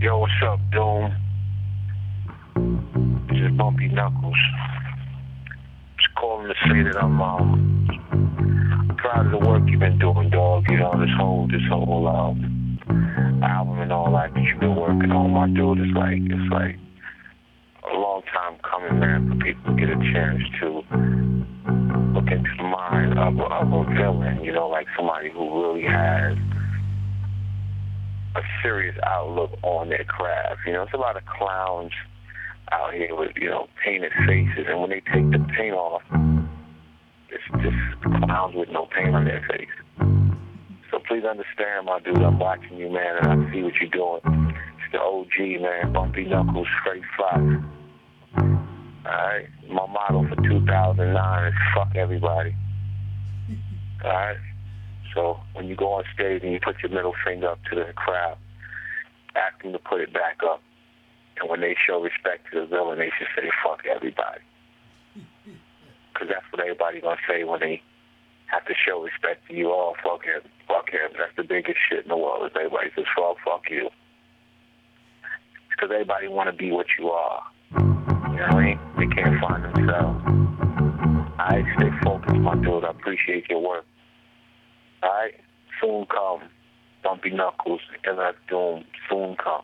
Yo, what's up, Doom? This is Bumpy Knuckles. Just calling to say that I'm um proud of the work you've been doing, dog. You know, this whole this whole um album and all that that you've been working on, my dude. It's like it's like a long time coming, man, for people to get a chance to look into the mind of of a villain. You know, like somebody who really has a serious outlook on their craft. You know, it's a lot of clowns out here with, you know, painted faces, and when they take the paint off, it's just clowns with no paint on their face. So please understand, my dude, I'm watching you, man, and I see what you're doing. It's the OG, man, Bumpy Knuckles, straight Fox. Alright? My motto for 2009 is fuck everybody. Alright? So when you go on stage and you put your middle finger up to the crowd, ask them to put it back up. And when they show respect to the villain, they should say fuck everybody. Because that's what everybody gonna say when they have to show respect to you. Oh, fuck him, fuck him. That's the biggest shit in the world. Is everybody says fuck, fuck you. Because everybody want to be what you are. You know what I mean? They can't find themselves. I stay focused, my dude. I appreciate your work. Right, soon come. Bumpy Knuckles, MF Doom, soon come.